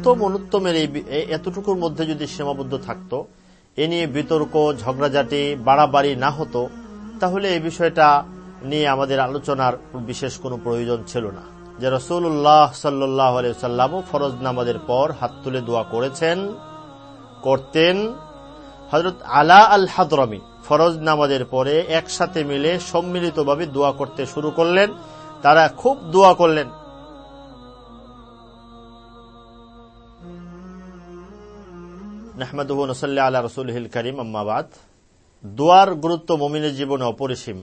উত্তম অনুত্তমের এই এতটুকুর মধ্যে যদি সীমাবদ্ধ থাকত এ নিয়ে বিতর্ক ঝগড়াঝাটি বাড়াবাড়ি না হতো তাহলে এই বিষয়টা নিয়ে আমাদের আলোচনার বিশেষ কোনো প্রয়োজন ছিল না। যে রসুল্লাহ সাল্লাহ সাল্লামও ফরজ নামাজের পর হাত তুলে দোয়া করেছেন করতেন। হজরত আলা আল হাদরমি ফরজ নামাজের পরে একসাথে মিলে সম্মিলিতভাবে দোয়া করতে শুরু করলেন। তারা খুব দোয়া করলেন। নাহমাদুহ নসল্লা আল্লাহ করিম আম্মাবাদ দোয়ার গুরুত্ব মমিনের জীবনে অপরিসীম।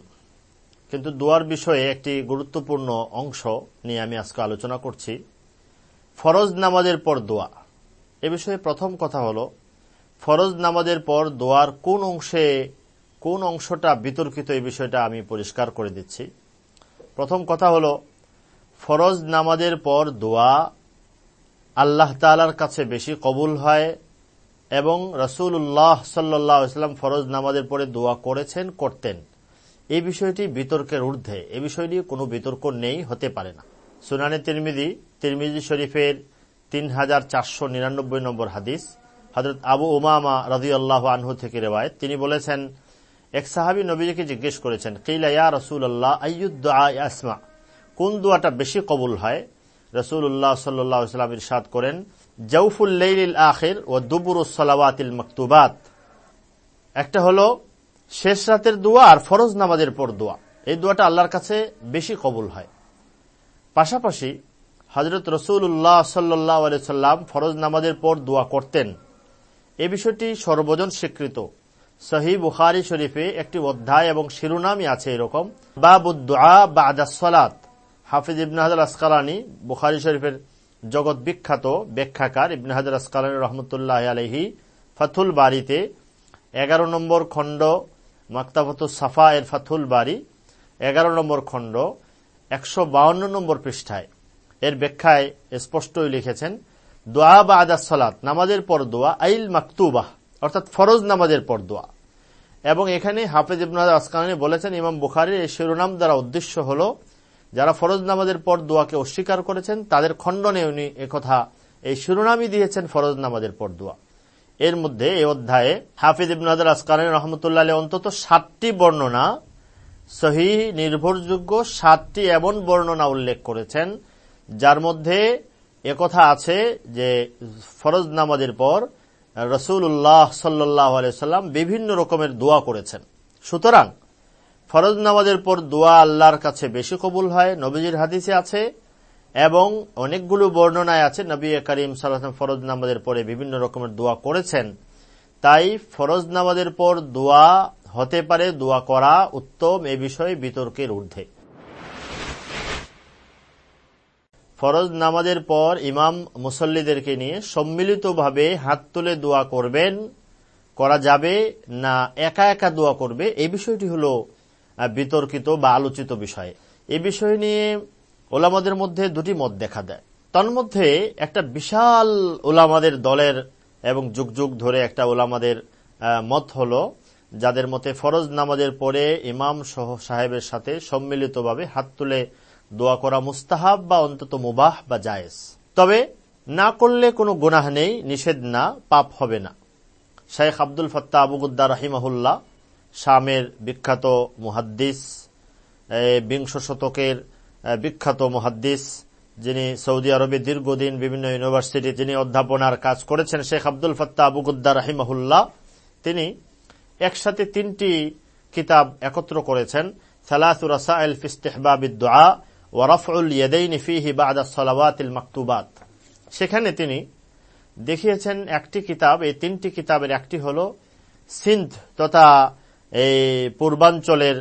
কিন্তু দোয়ার বিষয়ে একটি গুরুত্বপূর্ণ অংশ নিয়ে আমি আজকে আলোচনা করছি। ফরজ নামাজের পর দোয়া। এ বিষয়ে প্রথম কথা হল, ফরজ নামাজের পর দোয়ার কোন অংশে, কোন অংশটা বিতর্কিত এই বিষয়টা আমি পরিষ্কার করে দিচ্ছি। প্রথম কথা হল, ফরজ নামাজের পর দোয়া আল্লাহ তালার কাছে বেশি কবুল হয় এবং রসুল্লাহ সাল্লাহ ইসলাম ফরজ নামাজের পরে দোয়া করেছেন, করতেন। এই বিষয়টি বিতর্কের ঊর্ধ্বে। এ বিষয় নিয়ে কোনো বিতর্ক নেই, হতে পারে না। সুনানি তিরমিদি তিরমিজি শরীফের তিন হাজার চারশো নিরানব্বই নম্বর হাদিস। হজরত আবু উমামা রাজি আল্লাহ আনহু থেকে রেওয়ায় তিনি বলেছেন, এক সাহাবি নবীজিকে জিজ্ঞেস করেছেন, কিলা রসুল আল্লাহ আসমা? কোন দোয়াটা বেশি কবুল হয়? রসুল উল্লাহ সাল্লাম ইরশাদ করেন জৌফুল্লাইল আখির ও দুবুর সালাওয়াতিল মকতুবাত। একটা হলো শেষ রাতের দোয়া আর ফরজ নামাজের পর দোয়া। এই দোয়াটা আল্লাহর কাছে বেশি কবুল হয়। পাশাপাশি হজরত রসুল উল্লাহ সাল্লাহ সাল্লাম ফরজ নামাজের পর দোয়া করতেন। এ বিষয়টি সর্বজন স্বীকৃত। সহি বুখারি শরীফে একটি অধ্যায় এবং শিরোনামই আছে এরকম। বাবুদ্দোয়া বা আদাসলাত হাফিজ ইবন হাজার আসকালানি বুখারি শরীফের জগৎ বিখ্যাত ব্যাখ্যাকার ইবন হাজার আসকালানি রহমতুল্লাহ আলহি ফাথুল বাড়িতে এগারো নম্বর খণ্ড মাক্তাবত সাফা এর ফাথুল বাড়ি, এগারো নম্বর খণ্ড, একশো নম্বর পৃষ্ঠায়। এর ব্যাখ্যায় স্পষ্টই লিখেছেন, দোয়া বা আদা সলাত, নামাজের পর দোয়া, আইল মাকতুবাহ অর্থাৎ ফরজ নামাজের পর দোয়া। এবং এখানে হাফেজ ইবনাজ আসকানি বলেছেন, ইমাম বুখারির এই শিরোনাম দ্বারা উদ্দেশ্য হল যারা ফরজ নামাজের পর দোয়াকে অস্বীকার করেছেন, তাদের খণ্ডনে উনি একথা, এই শিরোনামই দিয়েছেন ফরজ নামাজের পর দোয়া। এর মধ্যে এই অধ্যায়ে হাফিজ ইবনাদ আসকানি রহমতুল্লাহ অন্তত সাতটি বর্ণনা সহি নির্ভরযোগ্য সাতটি এমন বর্ণনা উল্লেখ করেছেন, যার মধ্যে একথা আছে যে ফরজ নামাজের পর রসুল্লাহ সাল্লাহ সাল্লাম বিভিন্ন রকমের দোয়া করেছেন। সুতরাং ফরজ নামাজের পর দোয়া আল্লাহর কাছে বেশি কবুল হয়, নবীজির হাদিসে আছে, এবং অনেকগুলো বর্ণনায় আছে, নবী করিম সাল্লাম ফরজ নামাজের পরে বিভিন্ন রকমের দোয়া করেছেন। তাই ফরজ নামাজের পর দোয়া হতে পারে, দোয়া করা উত্তম এ বিষয়ে বিতর্কের ঊর্ধ্বে। ফরজ নামাজের পর ইমাম মুসল্লিদেরকে নিয়ে সম্মিলিতভাবে হাত তুলে দোয়া করবেন, করা যাবে না, একা একা দোয়া করবে এই বিষয়টি হল বিতর্কিত বা আলোচিত বিষয়। এ বিষয় নিয়ে ওলামাদের মধ্যে দুটি মত দেখা দেয়। তন্মধ্যে একটা বিশাল ওলামাদের দলের এবং যুগ যুগ ধরে একটা ওলামাদের মত হল, যাদের মতে ফরজ নামাজের পরে ইমাম সহ সাহেবের সাথে সম্মিলিতভাবে হাত তুলে দোয়া করা মুস্তাহাব বা অন্তত মুবাহ বা জায়েজ। তবে না করলে কোনো গুনাহ নেই, নিষেধ না, পাপ হবে না। শেখ আব্দুল ফত্তা আবুগুদ্দা রাহিমাহুল্লাহ শামের বিখ্যাত মুহাদ্দিস বিংশ শতকের বিখ্যাত মুহাদ্দিস, যিনি সৌদি আরবে দীর্ঘদিন বিভিন্ন ইউনিভার্সিটি, যিনি অধ্যাপনার কাজ করেছেন, শেখ আব্দুল ফত্তা আবুগুদ্দা রাহিমাহুল্লাহ, তিনি একসাথে তিনটি কিতাব একত্র করেছেন সেখানে তিনি দেখিয়েছেন একটি কিতাব, এই তিনটি কিতাবের একটি হল সিন্ধ তথা এই পূর্বাঞ্চলের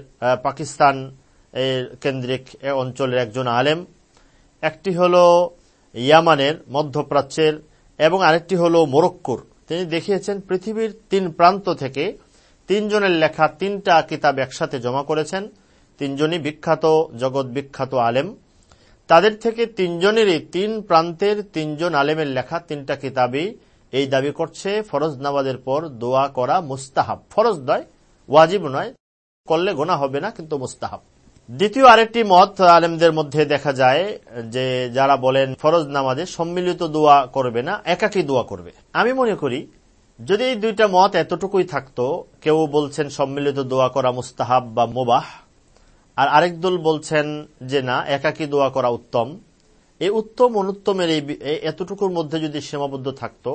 পাকিস্তান কেন্দ্রিক অঞ্চলের একজন আলেম। একটি হল ইয়ামানের মধ্যপ্রাচ্যের এবং আরেকটি হল মোরক্কুর। তিনি দেখিয়েছেন পৃথিবীর তিন প্রান্ত থেকে তিনজনের লেখা তিনটা কিতাব একসাথে জমা করেছেন। তিনজনই বিখ্যাত, জগৎ বিখ্যাত আলেম। তাদের থেকে তিনজনেরই তিন প্রান্তের তিনজন আলেমের লেখা তিনটা কিতাবই এই দাবি করছে, ফরজ নামাজের পর দোয়া করা মুস্তাহাব। ফরজ নয় ওয়াজিব নয়, করলে গোনা হবে না, কিন্তু মুস্তাহাব। দ্বিতীয় আরেকটি মত আলেমদের মধ্যে দেখা যায় যে যারা বলেন, ফরজ নামাজে সম্মিলিত দোয়া করবে না, একাকি দোয়া করবে। আমি মনে করি, যদি এই দুইটা মত এতটুকুই থাকতো, কেউ বলছেন সম্মিলিত দোয়া করা মুস্তাহাব বা মোবাহ, আর আরেক দল বলছেন যে না, একাকি দোয়া করা উত্তম, এই উত্তম অনুত্তমের এই এতটুকুর মধ্যে যদি সীমাবদ্ধ থাকতো,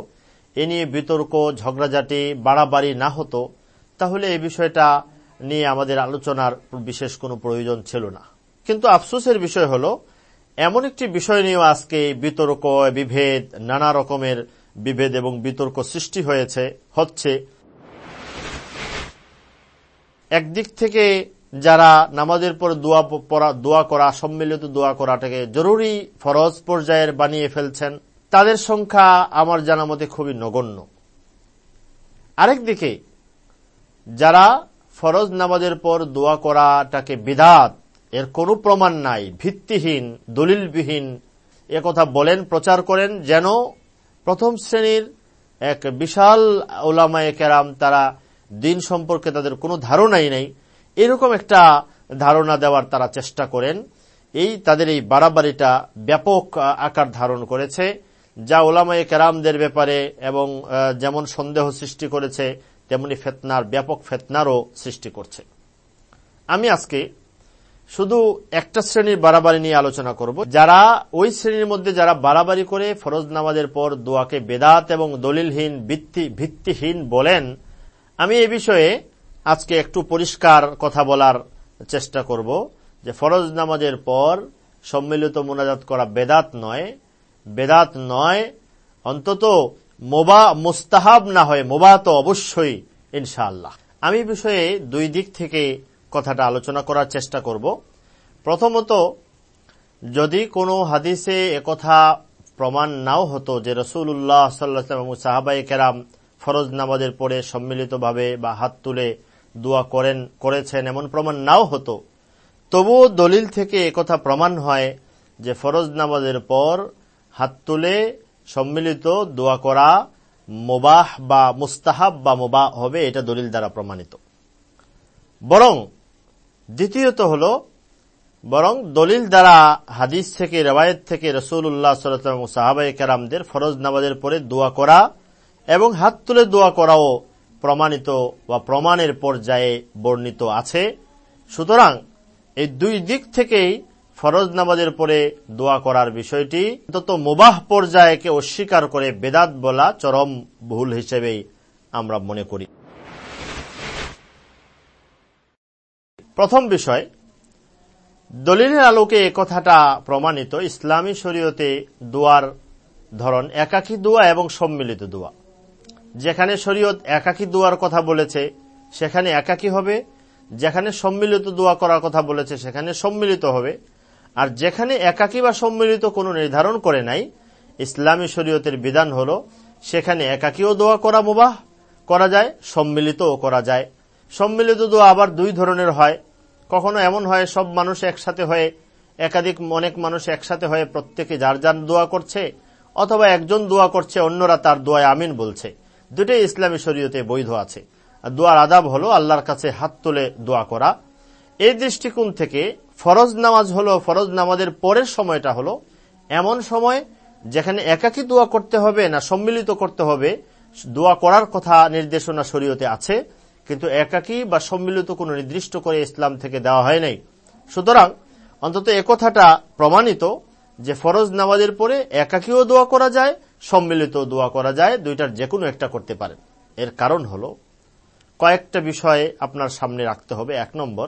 এ নিয়ে বিতর্ক, ঝগড়াঝাটি, বাড়াবাড়ি না হতো তাহলে এই বিষয়টা নিয়ে আমাদের আলোচনার বিশেষ কোনো প্রয়োজন ছিল না। কিন্তু আফসোসের বিষয় হল, এমন একটি বিষয় নিয়েও আজকে বিতর্ক, বিভেদ, নানা রকমের বিভেদ এবং বিতর্ক সৃষ্টি হয়েছে, হচ্ছে একদিক থেকে যারা নামাজের পর দোয়া পড়া, দোয়া করা, সম্মিলিত দোয়া করাটাকে জরুরি ফরজ পর্যায়ের বানিয়ে ফেলছেন, তাদের সংখ্যা আমার জানা মতে খুবই নগণ্য। আরেকদিকে যারা ফরজ নামাজের পর দোয়া করাটাকে বিধাত এর কোনো প্রমাণ নাই, ভিত্তিহীন, দলিলবিহীন। কথা বলেন, প্রচার করেন যেন প্রথম শ্রেণির এক বিশাল ওলামায় কেরাম তারা দিন সম্পর্কে তাদের কোনো ধারণাই নেই। এরকম একটা ধারণা দেওয়ার তারা চেষ্টা করেন। এই তাদের এই বাড়াবাড়িটা ব্যাপক আকার ধারণ করেছে। যা ওলামায় কেরামদের ব্যাপারে এবং যেমন সন্দেহ সৃষ্টি করেছে তেমনি ফেতনার, ব্যাপক ফেতনারও সৃষ্টি করছে। আমি আজকে শুধু একটা শ্রেণির বাড়াবাড়ি নিয়ে আলোচনা করব। যারা ওই শ্রেণির মধ্যে যারা বাড়াবাড়ি করে ফরজ নামাজের পর দোয়াকে বেদাত এবং দলিলহীন, ভিত্তি ভিত্তিহীন বলেন, আমি এ বিষয়ে আজকে একটু পরিষ্কার কথা বলার চেষ্টা করব যে ফরজ নামাজের পর সম্মিলিত মোনাজাত করা বেদাত নয়। বেদাত নয়, অন্তত মোবা, মুস্তাহাব না হয়, মোবা তো অবশ্যই, ইনশাআল্লাহ। আমি বিষয়ে দুই দিক থেকে কথাটা আলোচনা করার চেষ্টা করব। প্রথমত, যদি কোনো হাদিসে একথা প্রমাণ নাও হতো যে রসুল্লাহ সাল্লাহ এবং সাহাবাই কেরাম ফরজ নামাজের পরে সম্মিলিতভাবে বা হাত তুলে দোয়া করেন, করেছেন এমন প্রমাণ নাও হতো, তবুও দলিল থেকে একথা প্রমাণ হয় যে ফরজ নামাজের পর হাত তুলে সম্মিলিত দোয়া করা মোবাহ বা মুস্তাহাব বা মোবাহ হবে এটা দলিল দ্বারা প্রমাণিত। বরং দ্বিতীয়ত হল, বরং দলিল দ্বারা হাদিস থেকে, রেওয়ায়ত থেকে রসুল্লাহ সাল্লাম সাহাবাই কারামদের ফরজ নামাজের পরে দোয়া করা এবং হাত তুলে দোয়া করাও প্রমাণিত বা প্রমাণের পর্যায়ে বর্ণিত আছে। সুতরাং এই দুই দিক থেকেই ফরজ নামাজের পরে দোয়া করার বিষয়টি অন্তত মোবাহ পর্যায়কে অস্বীকার করে বেদাত বলা চরম ভুল হিসেবেই আমরা মনে করি। প্রথম বিষয়, দলিলের আলোকে কথাটা প্রমাণিত ইসলামী শরীয়তে দোয়ার ধরন একাকী দোয়া এবং সম্মিলিত দোয়া। যেখানে শরীয়ত একাকী দোয়ার কথা বলেছে, সেখানে একাকী হবে। যেখানে সম্মিলিত দোয়া করার কথা বলেছে, সেখানে সম্মিলিত হবে। আর যেখানে একাকী বা সম্মিলিত কোনো নির্ধারণ করে নাই, ইসলামী শরীয়তের বিধান হল, সেখানে একাকীও দোয়া করা মুবাহ, করা যায়, সম্মিলিতও করা যায়। সম্মিলিত দোয়া আবার দুই ধরনের হয়। কখনো এমন হয়, সব মানুষ একসাথে হয়ে, একাধিক অনেক মানুষ একসাথে হয়ে প্রত্যেকে যার যার দোয়া করছে, অথবা একজন দোয়া করছে, অন্যরা তার দোয়ায় আমিন বলছে। দুটোই ইসলামী শরীয়তে বৈধ আছে। দোয়ার আদাব হলো আল্লাহর কাছে হাত তুলে দোয়া করা। এই দৃষ্টিকোণ থেকে ফরজ নামাজ হলো, ফরজ নামাজের পরের সময়টা হলো, এমন সময় যেখানে একাকী দোয়া করতে হবে না সম্মিলিত করতে হবে, দোয়া করার কথা নির্দেশনা শরীয়তে আছে, কিন্তু একাকী বা সম্মিলিত কোনো নির্দিষ্ট করে ইসলাম থেকে দেওয়া হয় নাই। সুতরাং অন্তত একথাটা প্রমাণিত যে ফরজ নামাজের পরে একাকীও দোয়া করা যায়, সম্মিলিত দোয়া করা যায়, দুইটার যে কোনো একটা করতে পারেন। এর কারণ হল, কয়েকটা বিষয়ে আপনার সামনে রাখতে হবে। এক নম্বর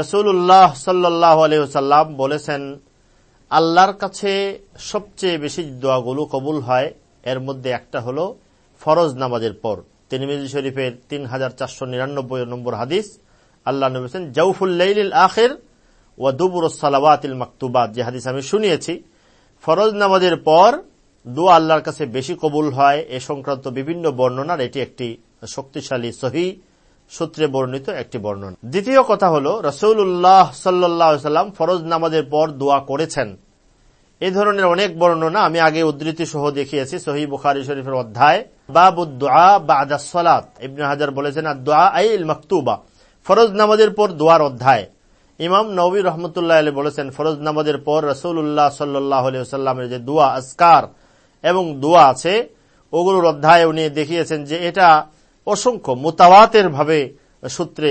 রসুল্লাহ সাল্লাহ আলহ্লাম বলেছেন, আল্লাহর কাছে সবচেয়ে বেশি দোয়াগুলো কবুল হয়, এর মধ্যে একটা হল ফরজ নামাজের পর। তিনমিজি শরীফের তিন হাজার চারশো নিরানব্বই নম্বর হাদিস, আল্লাহ নবীন জৌফুল্লাইল আখের ও দুবুর সালাবাতিল মাকতুবাদ যে হাদিস আমি শুনিয়েছি, ফরজ নামাজের পর দোয়া আল্লাহর কাছে বেশি কবুল হয়। এ সংক্রান্ত বিভিন্ন বর্ণনার এটি একটি শক্তিশালী সহি সূত্রে বর্ণিত একটি বর্ণনা। দ্বিতীয় কথা হল রসৌল্লাহ সাল্লাম ফরজ নামাজের পর দোয়া করেছেন। এই ধরনের অনেক বর্ণনা আমি আগে উদ্ধৃতি সহ দেখিয়েছি সহি বুখারি শরীফের অধ্যায়। বাবুদ্দোয়া বা আদাসলাত ইবনে হাজার বলেছেন দোয়া আইল মকতুবা, ফরজ নামাজের পর দোয়ার অধ্যায়। ইমাম নবী রহমতুল্লাহ আলী বলেছেন, ফরজ নামাজের পর রসুল্লাহ সাল্লাহ সাল্লামের যে দোয়া আসকার এবং দোয়া আছে, ওগুলোর অধ্যায় উনি দেখিয়েছেন যে এটা অসংখ্য মোতাবাতের ভাবে সূত্রে,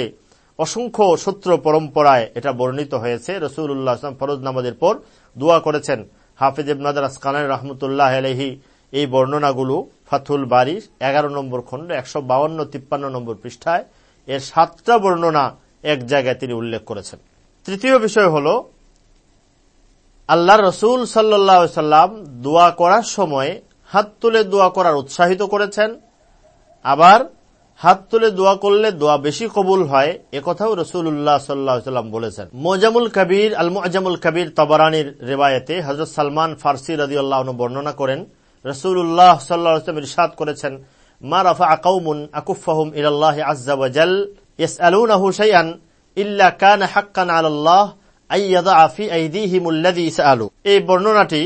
অসংখ্য সূত্র পরম্পরায় এটা বর্ণিত হয়েছে। রসুল্লাহ ফরজ নামাজের পর দোয়া করেছেন। হাফিজ ইবনাদার আসকানের রহমতুল্লাহ আলহি এই বর্ণনাগুলো ফাথুল বাড়ি এগারো নম্বর খণ্ড, একশো বাউন্ন, তিপ্পান্ন নম্বর পৃষ্ঠায় এর সাতটা বর্ণনা এক জায়গায় তিনি উল্লেখ করেছেন। তৃতীয় বিষয় হল আল্লাহ রসুল সাল্লাম দোয়া করার সময় হাত তুলে দোয়া করার উৎসাহিত করেছেন। আবার হাত তুলে দোয়া করলে দোয়া বেশি কবুল হয় একথাও রসুল্লাহ সাল্লাম বলেছেন। মোজামুল কবির আল মোজামুল কবির তবরানির রেবায়তে হজরত সালমান ফার্সি রাজি আল্লাহ বর্ণনা করেন রসুল্লাহ সাল্লাম ইরশাদ করেছেন, মা রফা আকাউমুন আকুফাহুম ইরাল্লাহ আজ্জা ওয়াজাল ইয়াসআলুনাহু শাইআন ইল্লা কানা হাক্কান আলাল্লাহ আইয়াদা ফি আইদিহিমুল্লাযী সাআলু। এই বর্ণনাটি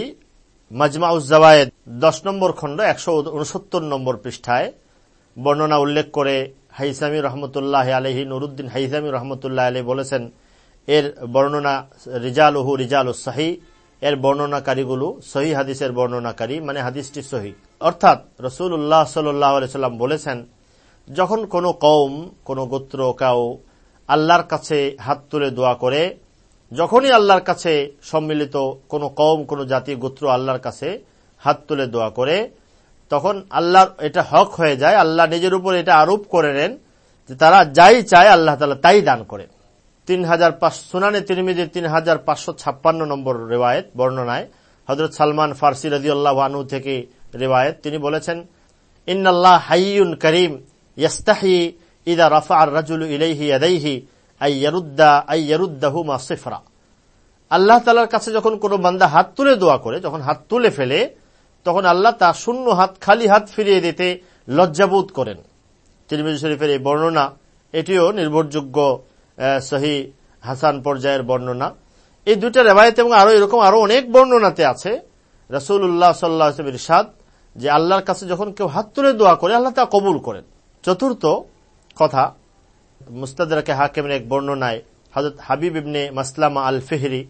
মাজমাউজ্জাওয়ায়েদ দশ নম্বর খণ্ড একশো উনসত্তর নম্বর পৃষ্ঠায় বর্ণনা উল্লেখ করে হাইসামি রহমতুল্লাহ আলহি নুরুদ্দিন হাইসামি রহমতুল্লাহ আলহ বলেছেন, এর বর্ণনা রিজালুহু রিজাল সাহি, এর বর্ণনাকারীগুলো সহি হাদিসের বর্ণনাকারী মানে হাদিসটি সহি। অর্থাৎ রসুল উল্লাহ সাল্লাম বলেছেন, যখন কোনো কৌম কোনো গোত্র, কাউ আল্লাহর কাছে হাত তুলে দোয়া করে, যখনই আল্লাহর কাছে সম্মিলিত কোনো কৌম কোনো জাতি, গোত্র আল্লাহর কাছে হাত তুলে দোয়া করে তখন আল্লাহর এটা হক হয়ে যায়। আল্লাহ নিজের উপর এটা আরোপ করে নেন যে তারা যাই চায়, আল্লাহ তালা তাই দান করে তিন হাজার পাঁচ সুনানে তিরমিজির তিন হাজার পাঁচশো ছাপ্পান্ন নম্বর রেওয়ায়ত, বর্ণনায় হজরত সালমান ফার্সি রাজি আল্লাহ আনু থেকে রেওয়ায়ত, তিনি বলেছেন, ইন্নাল্লাহ হাইয়ুন করিম, ইয়াস্তাহি ইদা রফা আর রাজুল ইলাইহি আদাইহি আইয়ারুদ্দা আইয়ারুদ্দাহু মা সিফরা। আল্লাহ তালার কাছে যখন কোনো বান্দা হাত তুলে দোয়া করে, যখন হাত তুলে ফেলে তখন আল্লাহ তা শূন্য হাত, খালি হাত ফিরিয়ে দিতে লজ্জাবোধ করেন। তিরমিজ শরীফের এই বর্ণনা, এটিও নির্ভরযোগ্য সহি হাসান পর্যায়ের বর্ণনা। এই দুইটা রেবায়ত এবং আরও এরকম আরও অনেক বর্ণনাতে আছে। রসুল উল্লাহ সাল্লাহ ইরশাদ যে আল্লাহর কাছে যখন কেউ হাত তুলে দোয়া করে, আল্লাহ তা কবুল করেন। চতুর্থ কথা মুস্তাদাকে হাকিমের এক বর্ণনায় হজরত হাবিব ইবনে মাসলামা আল ফেহরি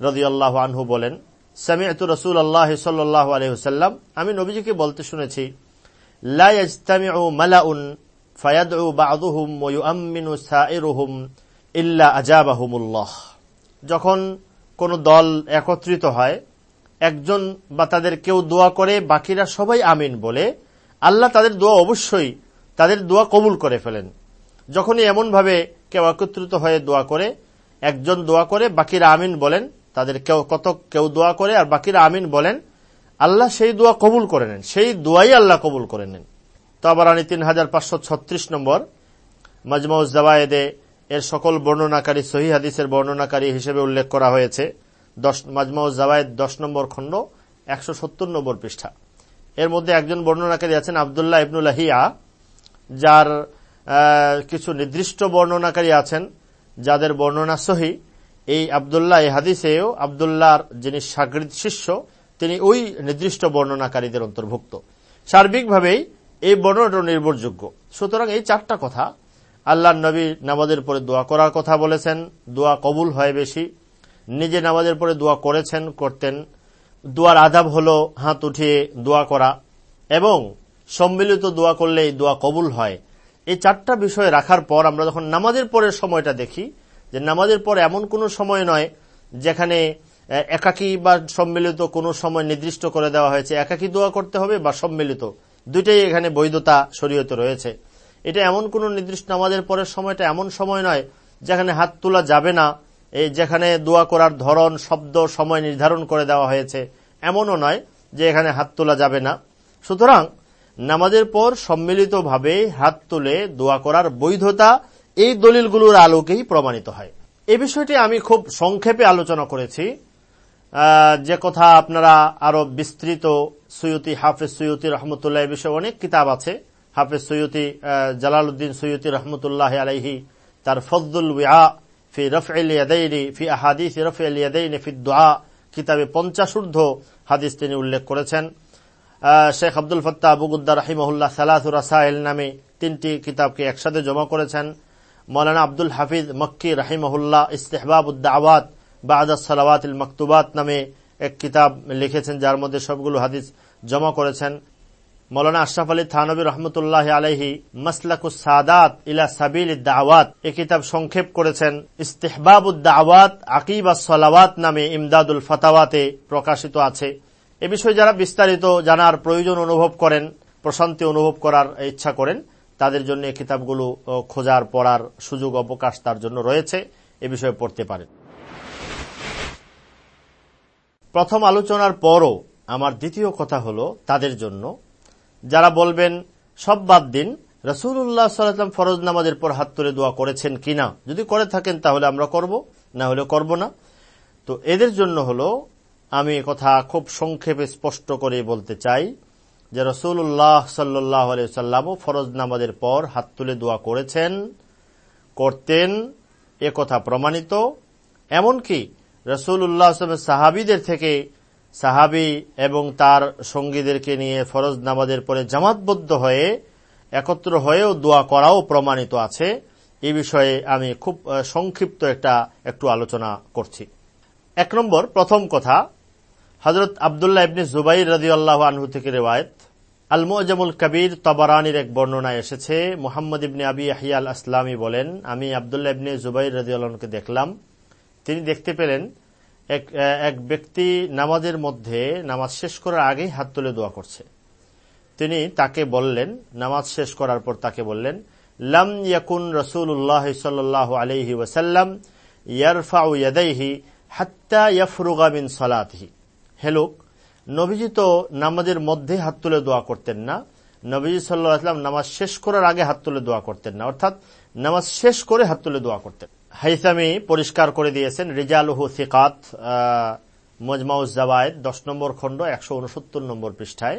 রদি আল্লাহ আনহু বলেন সামিআতু রসুল আল্লাহ সাল্লাহ আলহ্লাম আমি নবীজিকে বলতে শুনেছি ইল্লা যখন কোন দল একত্রিত হয়, একজন বা তাদের কেউ দোয়া করে, বাকিরা সবাই আমিন বলে, আল্লাহ তাদের দোয়া অবশ্যই তাদের দোয়া কবুল করে ফেলেন। যখনই এমনভাবে কেউ একত্রিত হয়ে দোয়া করে, একজন দোয়া করে, বাকিরা আমিন বলেন তাদের কেউ কত, কেউ দোয়া করে আর বাকিরা আমিন বলেন, আল্লাহ সেই দোয়া কবুল করে নেন, সেই দোয়াই আল্লাহ কবুল করে নেন। তো আবার আনি তিন হাজার পাঁচশো ছত্রিশ নম্বর, মাজমাউজ জাবায়েদে এর সকল বর্ণনাকারী সহি হাদিসের বর্ণনাকারী হিসেবে উল্লেখ করা হয়েছে। মাজমাউজ জাবায়েদ দশ নম্বর খণ্ড, একশো সত্তর নম্বর পৃষ্ঠা। এর মধ্যে একজন বর্ণনাকারী আছেন আবদুল্লাহ ইবনুল্লাহিয়া যার কিছু নির্দিষ্ট বর্ণনাকারী আছেন, যাদের বর্ণনা সহি। এই আবদুল্লাহ, এই হাদিসেও আবদুল্লাহর যিনি সাগরিদ শিষ্য, তিনি ওই নির্দিষ্ট বর্ণনাকারীদের অন্তর্ভুক্ত। সার্বিকভাবেই এই বর্ণনাটা নির্ভরযোগ্য। সুতরাং এই চারটা কথা আল্লাহ নবী নামাজের পরে দোয়া করার কথা বলেছেন, দোয়া কবুল হয় বেশি। নিজে নামাজের পরে দোয়া করেছেন, করতেন। দোয়ার আদাব হল হাত উঠিয়ে দোয়া করা এবং সম্মিলিত দোয়া করলে এই দোয়া কবুল হয়। এই চারটা বিষয় রাখার পর আমরা যখন নামাজের পরের সময়টা দেখি যে নামাজের পর এমন কোনো সময় নয় যেখানে একাকী বা সম্মিলিত কোনো সময় নির্দিষ্ট করে দেওয়া হয়েছে। একাকী দোয়া করতে হবে বা সম্মিলিত। দুইটাই এখানে বৈধতা, শরীয়তে রয়েছে। এটা এমন কোন নির্দিষ্ট নামাজের পরের সময়টা এমন সময় নয় যেখানে হাত তোলা যাবে না এই যেখানে দোয়া করার ধরন, শব্দ, সময় নির্ধারণ করে দেওয়া হয়েছে। এমনও নয় যে এখানে হাত তোলা যাবে না। সুতরাং নামাজের পর সম্মিলিতভাবে হাত তুলে দোয়া করার বৈধতা এই দলিলগুলোর আলোকেই প্রমাণিত হয়। এই বিষয়টি আমি খুব সংক্ষেপে আলোচনা করেছি। যে কথা আপনারা আরও বিস্তৃত সৈয়তি হাফেজ সৈয়তি রহমতুল্লাহ বিষয়ে অনেক কিতাব আছে। হাফেজ সৈয়তি জালাল উদ্দিন সৈয়তি রহমতুল্লাহ আলাইহি, তার ফজদুল ওয়া ফি রফিয়াদাইনি ফি আহাদিস রফিয়াদাইনি ফি দোয়া কিতাবে পঞ্চাশূর্ধ হাদিস তিনি উল্লেখ করেছেন। শেখ আব্দুল ফত্তা আবুগুদ্দা রাহিমহুল্লাহ সালাহুর রাসাইল নামে তিনটি কিতাবকে একসাথে জমা করেছেন। মৌলানা আব্দুল হাফিজ মক্কি রাহিমহুল্লাহ ইস্তেহবাবুদ্দাওয়াত বাহাদ সালাওয়াত মকতুবাত নামে এক কিতাব লিখেছেন, যার মধ্যে সবগুলো হাদিস জমা করেছেন। মৌলানা আশরাফ আলী থানবী রহমতুল্লাহ আলহি মাসলাকুস সাদাত ইলা সাবিল দাওয়াত এ কিতাব সংক্ষেপ করেছেন। ইস্তেহবাবুদ্দাওয়াত আকিব সলাওয়াত নামে ইমদাদুল ফতাওয়াতে প্রকাশিত আছে। এ বিষয়ে যারা বিস্তারিত জানার প্রয়োজন অনুভব করেন, প্রশান্তি অনুভব করার ইচ্ছা করেন তাদের জন্য এই কিতাবগুলো খোঁজার, পড়ার সুযোগ, অবকাশ তার জন্য রয়েছে। এ বিষয়ে পড়তে পারেন। প্রথম আলোচনার পরও আমার দ্বিতীয় কথা হল তাদের জন্য। যারা বলবেন, সব বাদ দিন রসুল্লাহ সাল্লাম ফরজ নামাজের পর হাত তুলে দোয়া করেছেন কিনা? যদি করে থাকেন, তাহলে আমরা করব, না হলে করব না। তো এদের জন্য হল, আমি কথা খুব সংক্ষেপে স্পষ্ট করে বলতে চাই। যে রসুল্লাহ সাল্লাহ সাল্লামও ফরজ নামাজের পর হাত তুলে দোয়া করেছেন, করতেন, এ কথা প্রমাণিত। এমনকি রসুল্লাহ সাহাবিদের থেকে সাহাবি এবং তার সঙ্গীদেরকে নিয়ে ফরজ নামাজের পরে জামাতবদ্ধ হয়ে, একত্র হয়েও দোয়া করাও প্রমাণিত আছে। এ বিষয়ে আমি খুব সংক্ষিপ্ত একটা, একটু আলোচনা করছি। এক নম্বর, প্রথম কথা হজরত আবদুল্লাহ ইবনে জুবাইর রাজি আল্লাহ আনহু থেকে রেওয়ায়ত। আল কবির তবরানির এক বর্ণনায় এসেছে, মোহাম্মদ ইবনে আবি আহিয়াল আসলামী বলেন, আমি আবদুল্লাহ ইবনে জুবাইর রাজি আল্লাহকে দেখলাম। তিনি দেখতে পেলেন এক এক ব্যক্তি নামাজের মধ্যে নামাজ শেষ করার আগেই হাত তুলে দোয়া করছে। তিনি তাকে বললেন, নামাজ শেষ করার পর তাকে বললেন, লাম ইয়াকুন রসুল্লাহ সাল্লাহ আলহি ওসাল্লাম ইয়ারফা ইয়াদাইহি হাত্তা ইয়াফরুগা মিন সলাতহি। হেলুক নবীজি তো নামাজের মধ্যে হাত তুলে দোয়া করতেন না। নবীজি সাল্লাহ নামাজ শেষ করার আগে হাত তুলে দোয়া করতেন না। অর্থাৎ নামাজ শেষ করে হাত তুলে দোয়া করতেন। হাইসামি পরিষ্কার করে দিয়েছেন, রিজালুহু সিকাত মজমাউজাবায়দ দশ নম্বর খণ্ড, একশো উনসত্তর নম্বর পৃষ্ঠায়।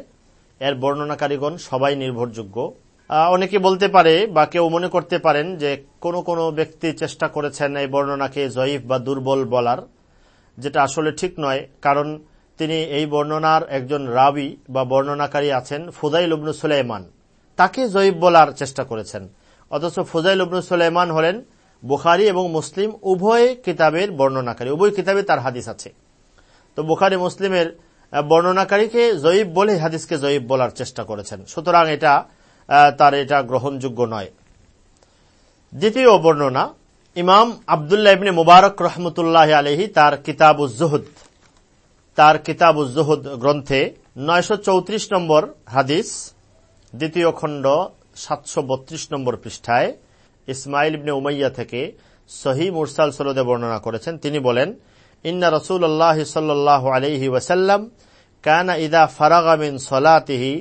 এর বর্ণনাকারীগণ সবাই নির্ভরযোগ্য। অনেকে বলতে পারে বা কেউ মনে করতে পারেন যে কোনো কোনো ব্যক্তি চেষ্টা করেছেন এই বর্ণনাকে জয়ীফ বা দুর্বল বলার, যেটা আসলে ঠিক নয়। কারণ তিনি এই বর্ণনার একজন রাবি বা বর্ণনাকারী আছেন ফুজাইল উবনু সুলাইমান। তাকে জয়ীব বলার চেষ্টা করেছেন। অথচ ফুজাইল উবনু সুলাইমান হলেন বুখারি এবং মুসলিম উভয় কিতাবের বর্ণনাকারী, উভয় কিতাবে তার হাদিস আছে। তো বুখারি, মুসলিমের বর্ণনাকারীকে জয়ীব বলে হাদিসকে জয়ীব বলার চেষ্টা করেছেন। সুতরাং এটা তার এটা গ্রহণযোগ্য নয়। দ্বিতীয় বর্ণনা, ইমাম আবদুল্লাহ ইবনে মুবারক রহমতুল্লাহ আলহি তার কিতাব উজ্জহুদ তার কিতাব উজ্জহুদ গ্রন্থে নয়শো নম্বর হাদিস দ্বিতীয় খণ্ড সাতশো নম্বর পৃষ্ঠায় ইসমাইল ইবনে উমাইয়া থেকে সহি মুরসাল সরদে বর্ণনা করেছেন তিনি বলেন ইন্না রসুল আল্লাহ সাল্লাহ আলহি ওয়াসাল্লাম কানা ইদা ফারাগা মিন সলাতিহি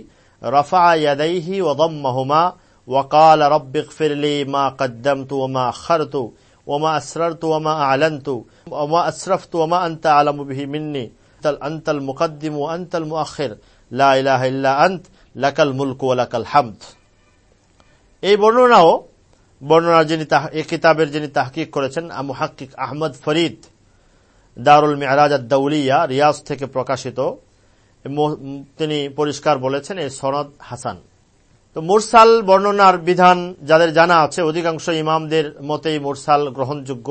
রফা ইয়াদাইহি ওদম্মাহুমা وقال رب اغفر لي ما قدمت وما أخرت وما أسررت وما أعلنت وما أسرفت وما أنت أعلم به مني আত্তাল আন্তাল মুকাদ্দিম ও আন্তাল আন্ত লাকাল মুলক ও লাকাল হামদ এই বর্ণনাও বর্ণনা যিনি কিতাবের যিনি তাহকিক করেছেন আহমদ ফরিদ। দারুল রিয়াজ থেকে প্রকাশিত। তিনি পরিষ্কার বলেছেন এই সনদ হাসান। তো মুরসাল বর্ণনার বিধান যাদের জানা আছে, অধিকাংশ ইমামদের মতেই মুরসাল গ্রহণযোগ্য।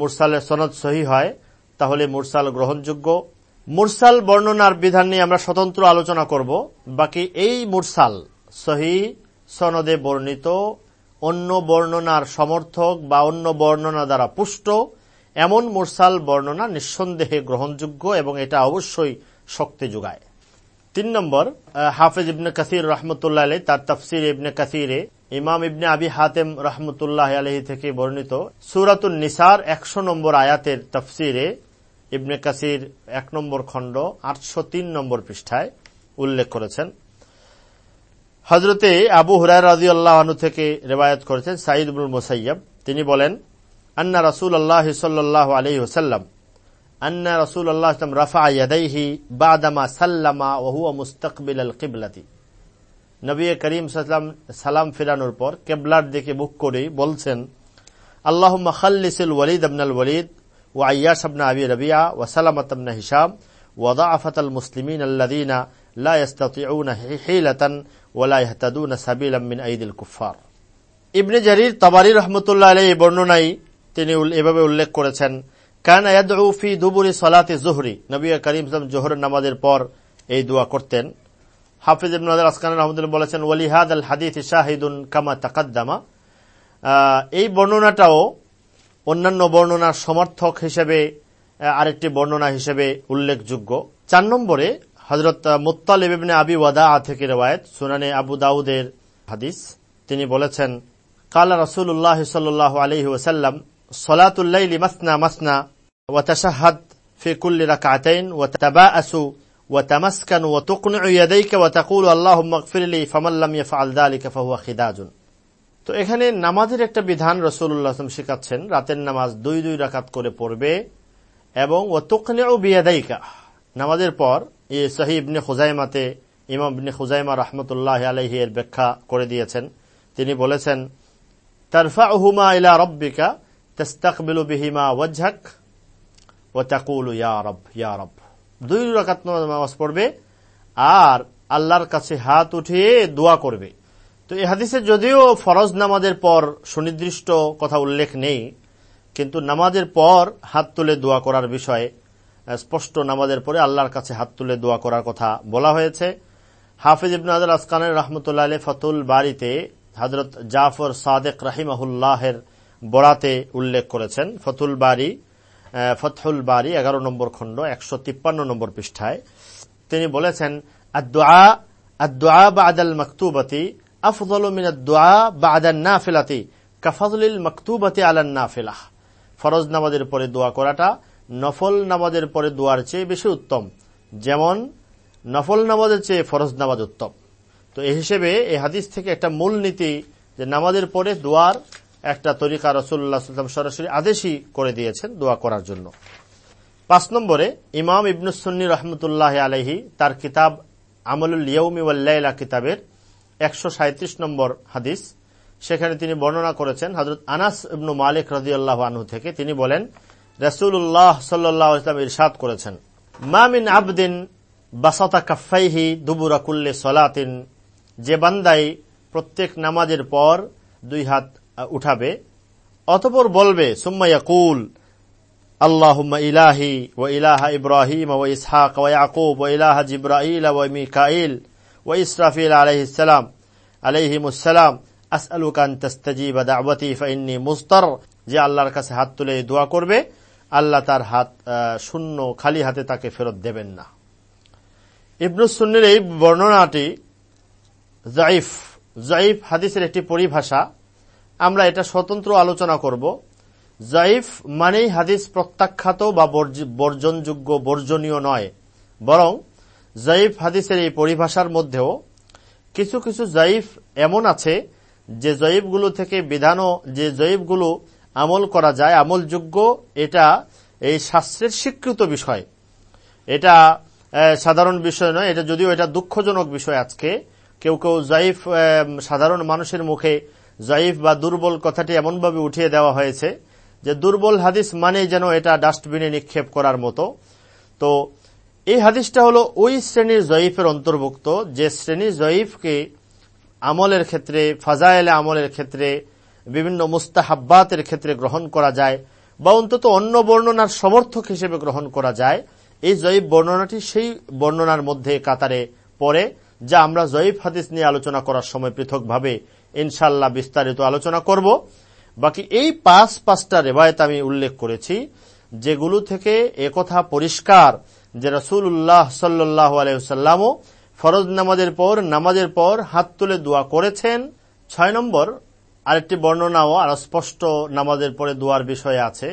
মুরসালের সনদ সহি হয়। তাহলে মুরসাল গ্রহণযোগ্য। মুরসাল বর্ণনার বিধান নিয়ে আমরা স্বতন্ত্র আলোচনা করব। বাকি এই মুরসাল সহি সনদে বর্ণিত, অন্য বর্ণনার সমর্থক বা অন্য বর্ণনা দ্বারা পুষ্ট, এমন মুরসাল বর্ণনা নিঃসন্দেহে গ্রহণযোগ্য এবং এটা অবশ্যই শক্তি যোগায়। তিন নম্বর হাফিজ ইবনে কাসির রহমতুল্লাহ আলী তার তফসির ইবনে কাসিরে ইমাম ইবনে আবি হাতেম রহমতুল্লাহ আলহী থেকে বর্ণিত। সুরাতুল নিসার একশো নম্বর আয়াতের তফসিরে ইবনে কাসির এক নম্বর খণ্ড, আটশো তিন নম্বর পৃষ্ঠায় উল্লেখ করেছেন। হজরতে আবু হুরায় রাজি আল্লাহ থেকে রেবায়ত করেছেন সাইদুল মুসাইয়াব তিনি বলেন, আন্না রসুল আল্লাহ সাল্লাহ আলহি ওসাল্লাম আন্না রসুল আল্লাহ রফা ইয়াদাইহি বাদামা সাল্লামা ওহুয়া মুস্তকবিল আল কিবলাতি। নবী করিম সাল্লাম সালাম ফিরানোর পর কেবলার দিকে মুখ করে বলছেন আল্লাহ খাল্লিসুল ওয়ালিদ আবনাল ওয়ালিদ ও আয়াস আবনা আবি রবিয়া ওয়াসালামত আবনা হিসাম وضعفة المسلمين الذين لا يستطيعون حيلة ولا يهتدون سبيلا من أيدي الكفار ইবনে জারির তবারি রহমতুল্লাহ আলী এই বর্ণনায় তিনি এভাবে উল্লেখ করেছেন কান ফি দুবুরি সলাতে জোহরি নবী করিম জোহরের নামাজের পর এই দোয়া করতেন হাফিজ ইবন আসকান রহমদুল্লাহ বলেছেন ওয়ালিহাদ আল হাদিস শাহিদুন কামা তাকাদ্দামা এই বর্ণনাটাও অন্যান্য বর্ণনার সমর্থক হিসেবে আরেকটি বর্ণনা হিসেবে উল্লেখযোগ্য চার নম্বরে হজরত মুতালিব ইবনে আবি ওয়াদা থেকে রেওয়ায়ত সুনানে আবু দাউদের হাদিস তিনি বলেছেন কালা রসুল্লাহ সাল্লাহ আলহি ওসাল্লাম সলাতুল্লাইলি মাসনা মাসনা ওয়াতাশাহাদ في كل ركعتين وتباءس وتمسكن وتقنع يديك وتقول اللهم اغفر لي فمن لم يفعل ذلك فهو خداج তো এখানে নামাজের একটা বিধান রসুল্লাহ শেখাচ্ছেন, রাতের নামাজ দুই দুই রাকাত করে পড়বে এবং ও তোকনে ও বিয়াদাইকা। নামাজের পর এই সাহিবনে খুজাইমাতে, ইমাম ইবনে খুজাইমা রহমতুল্লাহ আলহি এর ব্যাখ্যা করে দিয়েছেন। তিনি বলেছেন তারফা হুমা ইলা রব্বিকা তেস্তাকবিলু বিহিমা ওয়াজহাক ও তাকুল ইয়ারব ইয়ারব দুই রাকাত নামাজ পড়বে, আর আল্লাহর কাছে হাত উঠিয়ে দোয়া করবে। তো এই হাদিসে যদিও ফরজ নামাজের পর সুনির্দিষ্ট কথা উল্লেখ নেই, কিন্তু নামাজের পর হাত তুলে দোয়া করার বিষয়ে স্পষ্ট নামাজের পরে আল্লাহর কাছে হাত তুলে দোয়া করার কথা বলা হয়েছে। হাফিজ ইবন আজর আসকানের রহমতুল্লাহ আলী ফতুল বাড়িতে হজরত জাফর সাদেক রাহিমাহুল্লাহের বরাতে উল্লেখ করেছেন, ফতুল বাড়ি ফতুল বাড়ি এগারো নম্বর খণ্ড, একশো তিপ্পান্ন নম্বর পৃষ্ঠায়। তিনি বলেছেন আদুয়া আদুয়া বা আদাল মকতুবতী আফজল মিন দোয়া বা আদান না ফিলাতি কাফাজুল মকতুবতী আলান না ফিলাহ ফরজ নামাজের পরে দোয়া করাটা নফল নামাজের পরে দোয়ার চেয়ে বেশি উত্তম। যেমন, নফল নামাজের চেয়ে ফরজ নামাজ উত্তম। তো এই হিসেবে এই হাদিস থেকে একটা মূল নীতি যে নামাজের পরে দোয়ার একটা তরিকা রসুল্লাহ সরাসরি আদেশই করে দিয়েছেন দোয়া করার জন্য। পাঁচ নম্বরে ইমাম ইবনুসন্নি রহমতুল্লাহ আলহি তার কিতাব আমলুল ইয়ৌমি ওয়াল্লাইলা কিতাবের একশো সাঁইত্রিশ নম্বর হাদিস। সেখানে তিনি বর্ণনা করেছেন হজরত আনাস ইবনু মালিক রাজিউল্লাহ আনহু থেকে তিনি বলেন রসুল্লাহ সাল্লাহ ইসলাম ইরশাদ করেছেন মামিন আবদিন বাসাতা কাফাইহি দুবুরা কুল্লে সলাতিন যে বান্দাই প্রত্যেক নামাজের পর দুই হাত উঠাবে, অতপর বলবে সুম্মাইয়াকুল আল্লাহুম্মা ইলাহি ও ইলাহা ইব্রাহিম ও ইসহাক ও ইয়াকুব, ওয়া ইলাহা জিব্রাইল, ওয়া মিকাইল وإسرافيل عليه السلام عليهم السلام আসআলুকা আন তাস্তাজিবা দাওয়াতি ফাইন্নী মুস্তার যে আল্লাহর কাছে হাত তুলে দোয়া করবে আল্লাহ তার হাত শূন্য খালি হাতে তাকে ফেরত দেবেন না ইবনুসুন্নের এই বর্ণনাটি জাইফ জাইফ হাদিসের একটি পরিভাষা আমরা এটা স্বতন্ত্র আলোচনা করব জাইফ মানেই হাদিস প্রত্যাখ্যাত বা বর্জনযোগ্য বর্জনীয় নয় বরং জাইফ হাদিসের এই পরিভাষার মধ্যেও কিছু কিছু জাইফ এমন আছে যে জয়ীবগুলো থেকে বিধানও যে জয়ীবগুলো আমল করা যায়, আমলযোগ্য, এটা এই শাস্ত্রের স্বীকৃত বিষয়। এটা সাধারণ বিষয় নয়, এটা যদিও এটা দুঃখজনক বিষয় আজকে। কেউ কেউ জাইফ সাধারণ মানুষের মুখে জাইফ বা দুর্বল কথাটি এমনভাবে উঠিয়ে দেওয়া হয়েছে যে দুর্বল হাদিস মানে যেন এটা ডাস্টবিনে নিক্ষেপ করার মতো। তো এই হাদিসটা হলো ওই শ্রেণির জয়ীফের অন্তর্ভুক্ত, যে শ্রেণির জয়ীফকে আমলের ক্ষেত্রে ফাজাইলে আমলের ক্ষেত্রে, বিভিন্ন মুস্তাহাব্বাতের ক্ষেত্রে গ্রহণ করা যায় বা অন্তত অন্য বর্ণনার সমর্থক হিসেবে গ্রহণ করা যায়। এই জয়ীফ বর্ণনাটি সেই বর্ণনার মধ্যে কাতারে পড়ে, যা আমরা জয়ীফ হাদিস নিয়ে আলোচনা করার সময় পৃথকভাবে ইনশাল্লাহ বিস্তারিত আলোচনা করব। বাকি এই পাঁচ পাঁচটা রেবায়ত আমি উল্লেখ করেছি, যেগুলো থেকে একথা পরিষ্কার যে রসুল উল্লাহ সাল্লাহ আলহ্লামও ফরজ নামাজের পর নামাজের পর হাত তুলে দোয়া করেছেন। ছয় নম্বর, আরেকটি বর্ণনাও আর স্পষ্ট নামাজের পরে দোয়ার বিষয়ে আছে।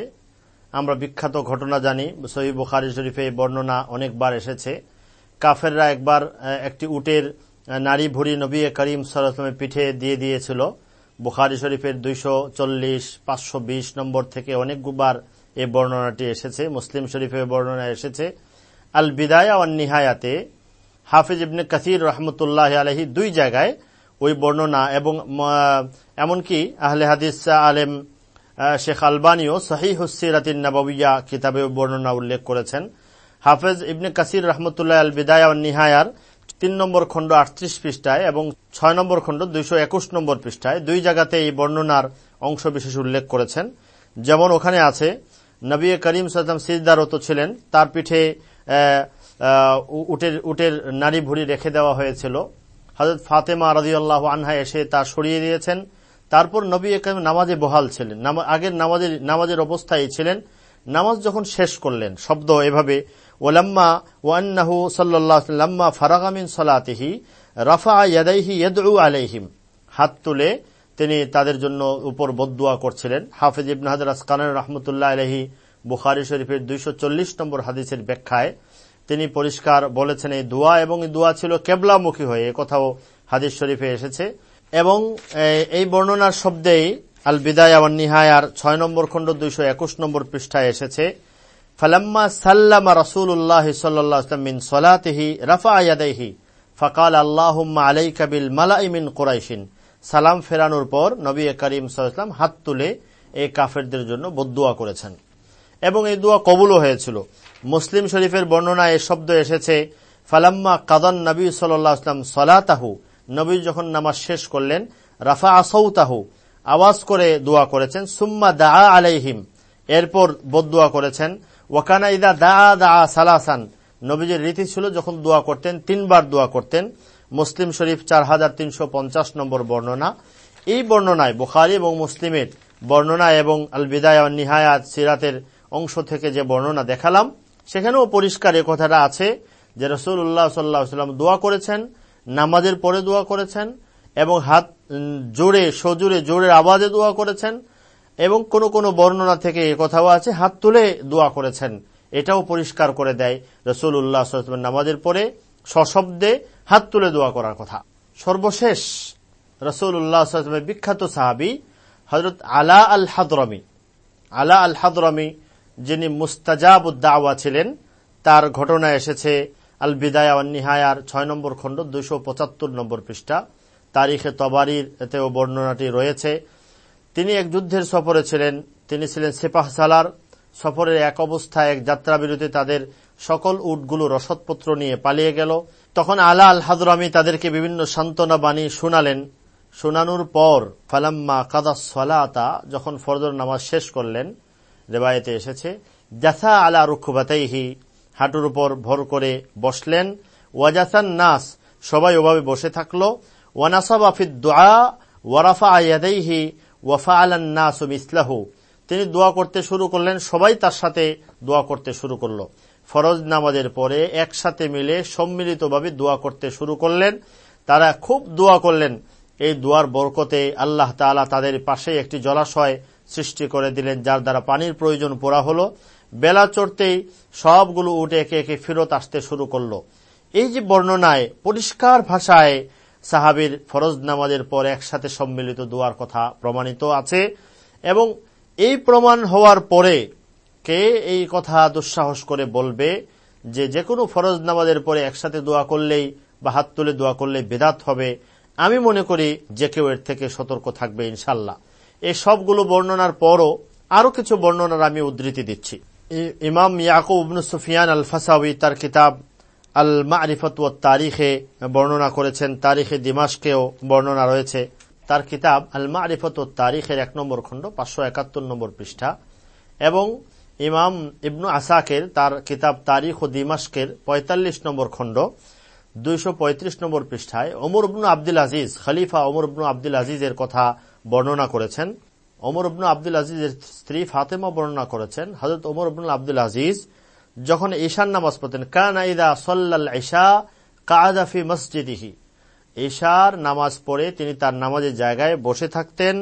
আমরা বিখ্যাত ঘটনা জানি, সহি বুখারি শরীফে এই বর্ণনা অনেকবার এসেছে। কাফেররা একবার একটি উটের নারী ভুড়ি নবী করিম সরসমের পিঠে দিয়ে দিয়েছিল। বুখারি শরীফের দুইশো চল্লিশ, পাঁচশো বিশ নম্বর থেকে অনেকবার এই বর্ণনাটি এসেছে। মুসলিম শরীফের বর্ণনা এসেছে। আল বিদায়া ও নিহায়াতে হাফিজ ইবনে কাসির রহমতুল্লাহ আলহি দুই জায়গায় ওই বর্ণনা এবং এমনকি আহলে হাদিস, আলেম শেখ আলবানিও সহি হুসিরাতিন নবাবিয়া কিতাবে বর্ণনা উল্লেখ করেছেন। হাফেজ ইবনে কাসির রহমতুল্লাহ আল বিদায় নিহায়ার তিন নম্বর খণ্ড আটত্রিশ পৃষ্ঠায় এবং ছয় নম্বর খণ্ড দুইশো একুশ নম্বর পৃষ্ঠায় দুই জায়গাতে এই বর্ণনার অংশ বিশেষ উল্লেখ করেছেন। যেমন ওখানে আছে, নবী করিম সাল্লাম সিজদারত ছিলেন, তার পিঠে উটের উটের নারী ভুড়ি রেখে দেওয়া হয়েছিল। হজরত ফাতেমা রাজিউল্লাহ আনহা এসে তা সরিয়ে দিয়েছেন। তারপর নবী করিম নামাজে বহাল ছিলেন। আগের নামাজের নামাজের অবস্থায় ছিলেন। নামাজ যখন শেষ করলেন, শব্দ এভাবে, ওলাম্মা ওয়ান্নাহু সাল্লাহ ফারাগামিন সলাতিহি, রাফা ইয়াদাইহি ইয়াদু আলাইহিম। হাত তুলে তিনি তাদের জন্য উপর বদুয়া করছিলেন। হাফিজ ইবন হাজার আসকান রহমতুল্লাহ আলহি বুখারি শরীফের দুইশ চল্লিশ নম্বর হাদিসের ব্যাখ্যায় তিনি পরিষ্কার বলেছেন, এই দোয়া এবং এই দোয়া ছিল কেবলামুখী হয়ে কথাও হাদিস শরীফে এসেছে। এবং এই বর্ণনার শব্দেই আল বিদায় আবার নিহায়ার ছয় নম্বর খণ্ড দুইশো একুশ নম্বর পৃষ্ঠায় এসেছে, ফালাম্মা সাল্লামা রসুল্লাহ সাল্লামিন সলাতিহি রাফা আয়াদাইহি ফকাল আল্লাহুম্মা আলাইকা বিল মালাইমিন কোরাইশিন। সালাম ফেরানোর পর নবী করিম সাল্লাম হাত তুলে এই কাফেরদের জন্য বদুয়া করেছেন। এবং এই দোয়া কবুলও হয়েছিল। মুসলিম শরীফের বর্ণনা এ শব্দ এসেছে, ফালাম্মা কাদন নবী সাল্লাম সলাতাহু। নবী যখন নামাজ শেষ করলেন রাফা আসৌতাহু আওয়াজ করে দোয়া করেছেন, সুম্মা দা আলাইহিম। এরপর বদুয়া করেছেন, ওয়াকানা ইদা দা দা সালাসান। নবীজের রীতি ছিল যখন দোয়া করতেন, তিনবার দোয়া করতেন। মুসলিম শরীফ চার হাজার তিনশো পঞ্চাশ নম্বর বর্ণনা। এই বর্ণনায় বুখারি এবং মুসলিমের বর্ণনা এবং আল বিদায় নিহায়াত সিরাতের অংশ থেকে যে বর্ণনা দেখালাম, সেখানেও পরিষ্কার এ কথাটা আছে যে রসুল উল্লাহ সাল্লাম দোয়া করেছেন, নামাজের পরে দোয়া করেছেন, এবং হাত জোরে, সজুরে, জোরের আওয়াজে দোয়া করেছেন, এবং কোন কোন বর্ণনা থেকে এ কথাও আছে, হাত তুলে দোয়া করেছেন। এটাও পরিষ্কার করে দেয় রসুল উল্লাহ নামাজের পরে সশব্দে হাত তুলে দোয়া করার কথা। সর্বশেষ রসুল উল্লাহ বিখ্যাত সাহাবি হজরত আলা আল হাদরমি আলা আল হাদরমি যিনি মুস্তাজাব উদ্দাওয়া ছিলেন, তার ঘটনা এসেছে আল বিদায় নিহায়ার ছয় নম্বর খণ্ড, দুইশো পঁচাত্তর নম্বর পৃষ্ঠা। তারিখে তবারির এতেও বর্ণনাটি রয়েছে। তিনি এক যুদ্ধের সফরে ছিলেন, তিনি ছিলেন সেপাহ সালার। সফরের এক অবস্থায় এক যাত্রা বিরতি তাদের সকল উটগুলো রসদপত্র নিয়ে পালিয়ে গেল। তখন আলা আল হাদরামি তাদেরকে বিভিন্ন সান্ত্বনা বাণী শোনালেন। শোনানোর পর ফালাম্মা কাদা সলাতা, যখন ফরজর নামাজ শেষ করলেন রেবায়তে এসেছে। জাসা আলা রুখুবাতাইহি হাঁটুর উপর ভর করে বসলেন। ওয়াজাসান নাস, সবাই ওভাবে বসে থাকল। ওয়ানাসাব আফিদ দোয়া ওয়ারাফা আয়াদাইহি ওয়াফা আলান নাস ইসলাহু তিনি দোয়া করতে শুরু করলেন, সবাই তার সাথে দোয়া করতে শুরু করল। ফরজ নামাজের পরে একসাথে মিলে সম্মিলিতভাবে দোয়া করতে শুরু করলেন। তারা খুব দোয়া করলেন। এই দোয়ার বরকতে আল্লাহ তালা তাদের পাশে একটি জলাশয় সৃষ্টি করে দিলেন, যার দ্বারা পানির প্রয়োজন পড়া হল। বেলা চড়তেই সবগুলো উঠে একে একে ফেরত আসতে শুরু করল। এই যে বর্ণনায় পরিষ্কার ভাষায় সাহাবির ফরজ নামাজের পর একসাথে সম্মিলিত দোয়ার কথা প্রমাণিত আছে এবং এই প্রমাণ হওয়ার পরে কে এই কথা দুঃসাহস করে বলবে যে যে কোনো ফরজ নামাজের পরে একসাথে দোয়া করলেই বা হাত তুলে দোয়া করলে বেদাত হবে? আমি মনে করি যে কেউ এর থেকে সতর্ক থাকবে ইনশাল্লাহ এই সবগুলো বর্ণনার পরও আরও কিছু বর্ণনার আমি উদ্ধৃতি দিচ্ছি। ইমাম ইয়াকুব ইবনু সুফিয়ান আল ফাসাউি তার কিতাব আল মারিফত তারিখে বর্ণনা করেছেন। তারিখে দিমাসকেও বর্ণনা রয়েছে। তার কিতাব আল মারিফত তারিখের এক নম্বর খণ্ড, পাঁচশো একাত্তর নম্বর পৃষ্ঠা। এবং ইমাম ইবনু আসাকের তার কিতাব তারিখ ও দিমাসকের পঁয়তাল্লিশ নম্বর খণ্ড, দুইশ পঁয়ত্রিশ নম্বর পৃষ্ঠায় ওমর ইবনু আব্দুল আজিজ, খলিফা ওমর ইবনু আব্দুল আজিজের কথা বর্ণনা করেছেন। ওমর ইবনু আব্দুল আজিজের স্ত্রী ফাতেমা বর্ণনা করেছেন। হজরত ওমর ইবনুল আব্দুল আজিজ যখন ঈশান নামাজ পড়তেন, কান ইদা সল্লাল ঈশা কাদাফি মসজিদিহি। ঈশার নামাজ পড়ে তিনি তার নামাজের জায়গায় বসে থাকতেন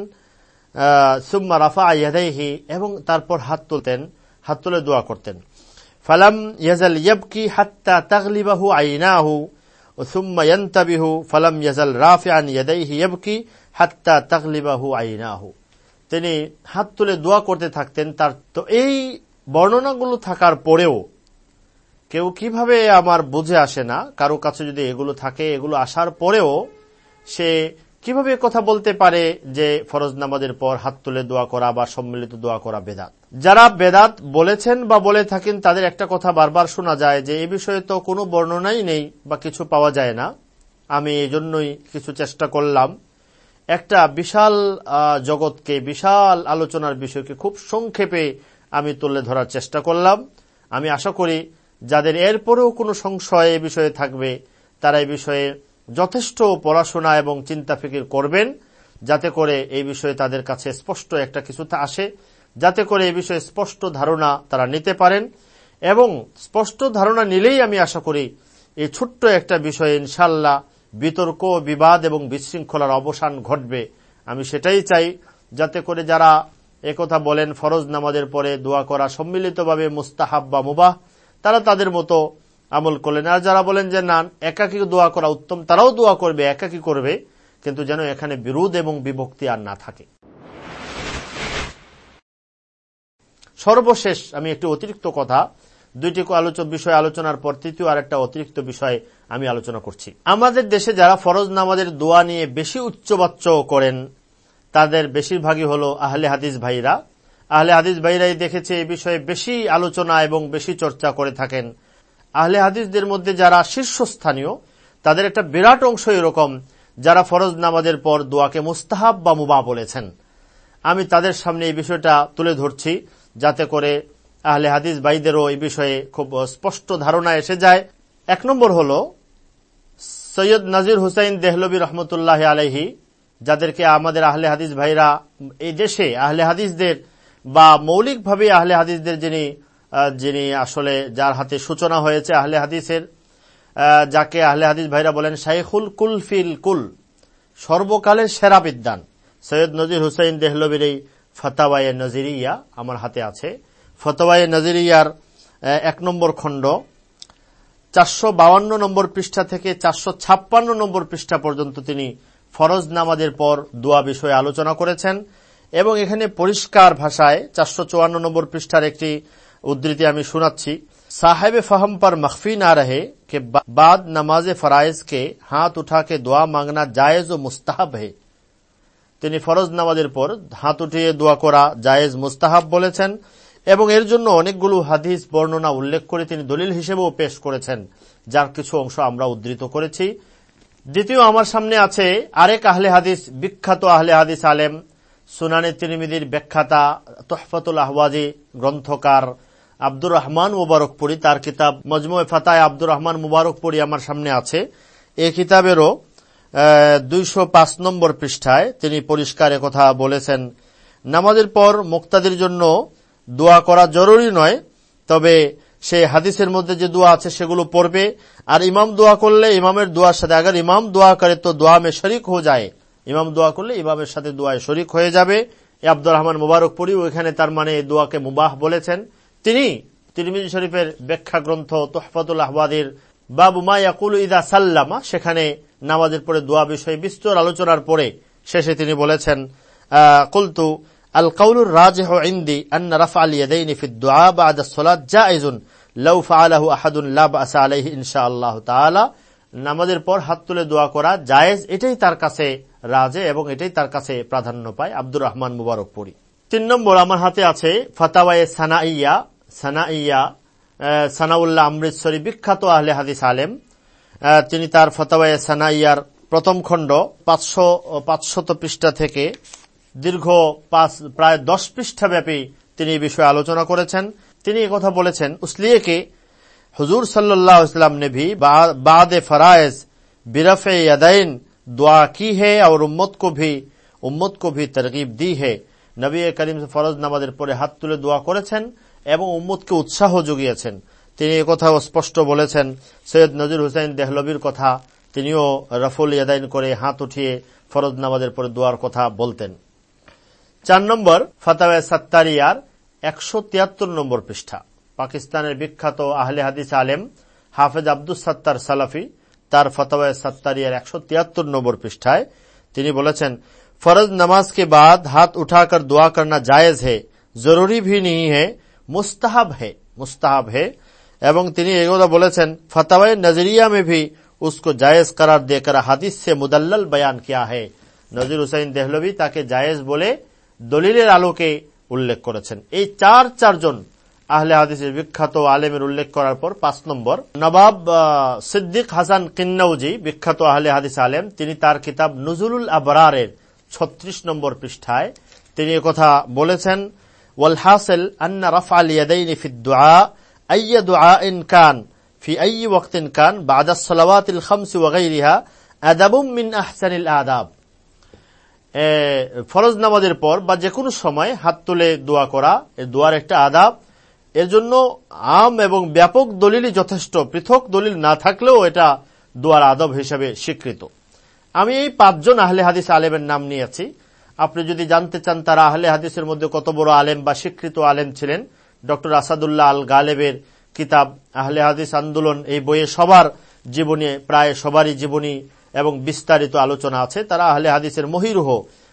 সুম্মা রাফা ইয়াদাইহি এবং তারপর হাত তুলতেন, হাত তুলে দোয়া করতেন। ফালাম ইয়াজাল ইয়াবকি হাত্তা তাগলিবাহু আইনাহু। সুম্মা ইয়ান্তাবিহু ফালাম ইয়াজাল রাফিআন ইয়াদাইহি ইয়াবকি হাত্তা তাগলিবাহু আইনাহু। তিনি হাত তুলে দোয়া করতে থাকতেন, তার তো এই বর্ণনাগুলো থাকার পরেও কেউ কীভাবে আমার বুঝে আসে না? কারও কাছে যদি এগুলো থাকে, এগুলো আসার পরেও সে কীভাবে কথা বলতে পারে যে ফরজ নামাজের পর হাত তুলে দোয়া করা বা সম্মিলিত দোয়া করা বেদাত? যারা বেদাত বলেছেন বা বলে থাকেন, তাদের একটা কথা বারবার শোনা যায় যে, এ বিষয়ে তো কোনো বর্ণনাই নেই বা কিছু পাওয়া যায় না। আমি এই জন্যই কিছু চেষ্টা করলাম। একটা বিশাল জগৎকে, বিশাল আলোচনার বিষয়কে খুব সংক্ষেপে আমি তুলে ধরার চেষ্টা করলাম। আমি আশা করি যাদের এরপরেও কোনো সংশয় এ বিষয়ে থাকবে, তারা এই বিষয়ে যথেষ্ট পড়াশোনা এবং চিন্তা ফিকির করবেন, যাতে করে এই বিষয়ে তাদের কাছে স্পষ্ট একটা কিছুতে আসে, যাতে করে এই বিষয়ে স্পষ্ট ধারণা তারা নিতে পারেন, এবং স্পষ্ট ধারণা নিলেই আমি আশা করি এই ছোট্ট একটা বিষয়ে ইনশাল্লাহ বিতর্ক, বিবাদ এবং বিশৃঙ্খলার অবসান ঘটবে। আমি সেটাই চাই, যাতে করে যারা একথা বলেন ফরজ নামাজের পরে দোয়া করা সম্মিলিতভাবে মুস্তাহাব বা মুবাহ, তারা তাদের মতো আমল করলেন। আর যারা বলেন যে না, একাকি দোয়া করা উত্তম, তারাও দোয়া করবে, একাকি করবে, কিন্তু যেন এখানে বিরোধ এবং বিভক্তি আর না থাকে। সর্বশেষ আমি একটি অতিরিক্ত কথা, দুইটি আলোচনা বিষয় আলোচনার পর তৃতীয় আরেকটা অতিরিক্ত বিষয় আমি আলোচনা করছি। আমাদের দেশে যারা ফরজ নামাজের দোয়া নিয়ে বেশি উচ্চবাচ্য করেন, তাদের বেশিরভাগই হল আহলে হাদিস ভাইরা। আহলে হাদিস ভাইরাই দেখেছে এই বিষয়ে বেশি আলোচনা এবং বেশি চর্চা করে থাকেন। আহলে হাদিসদের মধ্যে যারা শীর্ষস্থানীয়, তাদের একটা বিরাট অংশ এরকম যারা ফরজ নামাজের পর দোয়াকে মুস্তাহাব বা মুবা বলেছেন। আমি তাদের সামনে এই বিষয়টা তুলে ধরছি যাতে করে আহলে হাদিস ভাইদেরও এই বিষয়ে খুব স্পষ্ট ধারণা এসে যায়। এক নম্বর হল, সৈয়দ নাজির হুসাইন দেহলবী রহমতুল্লাহ আলহি যাদেরকে আমাদের আহলে হাদিস ভাইরা এই দেশে আহলে হাদিসদের বা মৌলিকভাবে আহলে হাদিসদের যিনি যিনি আসলে যার হাতে সূচনা হয়েছে আহলে হাদিসের যাকে আহলে হাদিস ভাইরা বলেন শাইখুল কুল ফিল কুল, সর্বকালের সেরা বিদ্যান সৈয়দ নজির হুসাইন দেহলবির এই ফতাওয়ায়ে নজিরিয়া আমার হাতে আছে। ফতোয়ায়ে নজিরিয়ার এক নম্বর খণ্ড, চারশো বাউান্ন নম্বর পৃষ্ঠা থেকে চারশো ছাপ্পান্ন নম্বর পৃষ্ঠা পর্যন্ত তিনি ফরজ নামাজের পর দোয়া বিষয়ে আলোচনা করেছেন এবং এখানে পরিষ্কার ভাষায় চারশো চুয়ান্ন নম্বর পৃষ্ঠার একটি উদ্ধৃতি আমি শোনাচ্ছি साहेब फहम पर मख्फी ना रहे कि बाद नमाज फराइज के हाथ उठा के दुआ मांगना जायज ও মুস্তাহাব হে তিনি ফরজ নামাজের পর হাত উঠিয়ে দোয়া করা জায়েজ মুস্তাহাব বলেছেন এবং এর জন্য অনেকগুলো হাদিস বর্ণনা উল্লেখ করে তিনি দলিল হিসেবেও পেশ করেছেন যার কিছু অংশ আমরা উদ্ধৃত করেছি দ্বিতীয় আমার সামনে আছে আরেক আহলে হাদিস বিখ্যাত আহলে হাদিস আলেম সুনানি তিরমিদির ব্যাখ্যাতা তোহফতুল আহওয়াজি গ্রন্থকার আব্দুর রহমান মুবারকপুরি তার কিতাব মজমুয় ফাতায় আব্দুর রহমান মুবারকপুরি আমার সামনে আছে। এই কিতাবেরও দুইশো পাঁচ নম্বর পৃষ্ঠায় তিনি পরিষ্কার কথা বলেছেন, নামাজের পর মুক্তাদির জন্য দোয়া করা জরুরি নয়, তবে সে হাদিসের মধ্যে যে দোয়া আছে সেগুলো পড়বে, আর ইমাম দোয়া করলে ইমামের দোয়ার সাথে আগে ইমাম দোয়া করে তো দোয়া মে শরিক হয়ে যায়। ইমাম দোয়া করলে ইমামের সাথে দোয়ায় শরিক হয়ে যাবে। আব্দুর রহমান মুবারক পড়ি ওইখানে তার মানে দোয়াকে মুবাহ বলেছেন। তিনি তিরমিজ শরীফের ব্যাখ্যা গ্রন্থ তোহফাতুল আহবাদের বাবু মায়াকুল ইদা সাল্লামা, সেখানে নামাজের পরে দোয়া বিষয়ে বিস্তর আলোচনার পরে শেষে তিনি বলেছেন কুলতু, আল কাউলুর রাজহ ইন্দি আন্না রাফা আল ইয়াদাইনি ফি দুআ বা'দা সালাত জায়েজুন লাউ ফাআলাহু আহাদুন লা বাসা আলাইহি ইনশাআল্লাহ তাআলা। নামাজের পর হাত তুলে দোয়া করা জায়েজ, এটাই তার কাছে রাজে এবং এটাই তার কাছে প্রাধান্য পায়। আব্দুর রহমান মুবারক পড়ি তিন নম্বর আমার হাতে আছে ফাতাওয়ায়ে সানাইয়া সানাইয়া সানাউল্লাহ অমৃতসরী বিখ্যাত আহলে হাদিস আলেম। তিনি তার ফতাবায় সানাইয়ার প্রথম খণ্ড পাঁচশো, পাঁচশত পৃষ্ঠা থেকে দীর্ঘ পাঁচ, প্রায় দশ পৃষ্ঠাব্যাপী তিনি এই বিষয়ে আলোচনা করেছেন। তিনি কথা বলেছেন, উসলিয়েকে হজুর সাল্লাহ ইসলাম নেভি বাদ এ फराइज বিরফে ইয়াদাইন দোয়া কি হে আর উম্মত কভি উম্মত কভি তরকিব দি হে। নবী করিম ফরজ নামাজের পরে হাত তুলে দোয়া করেছেন। এবং উম্মদকে উৎসাহ জুগিয়েছেন তিনি কথা স্পষ্ট বলেছেন সৈয়দ নজির হুসাইন দেহলবির কথা তিনিও রফুল ইয়াদাইন করে হাত উঠিয়ে ফরজ নামাজের পরে দোয়ার কথা বলতেন চার নম্বর ফাতাওয়া সাত্তারিয়ার একশো তিয়াত্তর নম্বর পৃষ্ঠা পাকিস্তানের বিখ্যাত আহলে হাদিস আলেম হাফেজ আব্দুল সত্তার সালাফি তার ফতোয়া সত্তারিয়ার একশো তিয়াত্তর নম্বর পৃষ্ঠায় তিনি বলেছেন फर्ज नमाज के बाद हाथ उठाकर दुआ करना जायज है জরুরি ভি नहीं है मुस्ताहब है मुस्ताहब है এবং তিনি এগুলো বলেছেন ফতাওয়ায় নজরিয়া में भी उसको जायज करार देकर হাদিস से मुदल्लल बयान किया है নজির হুসাইন দেহলবি তাকে জায়েজ বলে দলিলের আলোকে উল্লেখ করেছেন এই চার চারজন আহলে হাদিসের বিখ্যাত আলেমের উল্লেখ করার পর পাঁচ নম্বর নবাব সিদ্দিক হাসান কিন্নাউজি বিখ্যাত আহলে হাদিস আলেম তিনি তার কিতাব নজরুল আবরারের ছত্রিশ নম্বর পৃষ্ঠায় তিনি কথা বলেছেন রফা আলিয়াদাইনি ফি দুআ আইয়া দুআ ইন কান ফি আই ওয়াক্তিন কান বাদা সালাওয়াতিল খামসি ওয়া গায়রিহা আদাবুম মিন আহসানিল আদাব ফরজ নামাজের পর বা যে কোনো সময় হাত তুলে দোয়া করা, এ দোয়ার একটা আদাব। এর জন্য আম এবং ব্যাপক দলিলই যথেষ্ট। পৃথক দলিল না থাকলেও এটা দোয়ার আদব হিসেবে স্বীকৃত। আমি এই পাঁচজন আহলে হাদিস আলেমের নাম নিয়েছি। আপনি যদি জানতে চান তারা আহলে হাদিসের মধ্যে কত বড় আলেম বা স্বীকৃত আলেম ছিলেন, ডক্টর আসাদুল্লাহ আল গালেবের কিতাব আহলে হাদিস আন্দোলন এই বইয়ে সবার জীবনী, প্রায় সবারই জীবনী এবং বিস্তারিত আলোচনা আছে। তারা আহলে হাদিসের মহিরুহ,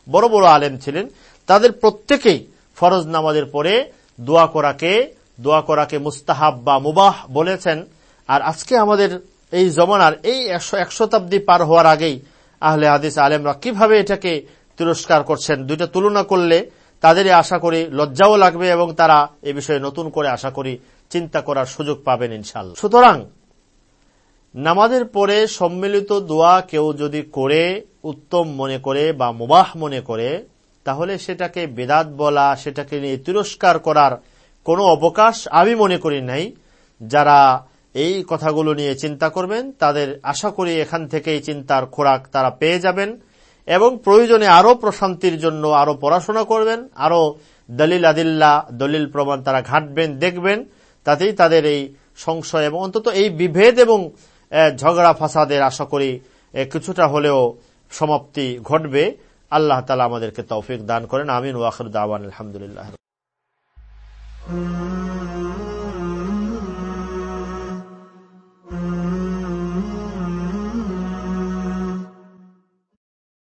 বড় বড় আলেম ছিলেন। তাদের প্রত্যেকেই ফরজ নামাজের পরে দোয়া করাকে দোয়া করাকে মুস্তাহাব বা মুবাহ বলেছেন। আর আজকে আমাদের এই জমানার এই একশো, এক শতাব্দী পার হওয়ার আগেই আহলে হাদিস আলেমরা কীভাবে এটাকে তিরস্কার করছেন। দুইটা তুলনা করলে তাদেরই আশা করি লজ্জাও লাগবে এবং তারা এ বিষয়ে নতুন করে আশা করি চিন্তা করার সুযোগ পাবেন ইনশাল সুতরাং নামাজের পরে সম্মিলিত দোয়া কেউ যদি করে, উত্তম মনে করে বা মুবাহ মনে করে, তাহলে সেটাকে বেদাত বলা, সেটাকে নিয়ে তিরস্কার করার কোনো অবকাশ আমি মনে করি নাই। যারা এই কথাগুলো নিয়ে চিন্তা করবেন, তাদের আশা করি এখান থেকেই চিন্তার খোরাক তারা পেয়ে যাবেন। এবং প্রয়োজনে আরও প্রশান্তির জন্য আরও পড়াশোনা করবেন, আরও দলিল আদিল্লা, দলিল প্রমাণ তারা ঘাটবেন, দেখবেন, তাতেই তাদের এই সংশয় এবং অন্তত এই বিভেদ এবং ঝগড়া ফাসাদের আশা করি কিছুটা হলেও সমাপ্তি ঘটবে। আল্লাহ তালা আমাদেরকে তৌফিক দান করেন। আমিন ওয়াখর দাওয়ান আলহামদুলিল্লাহ।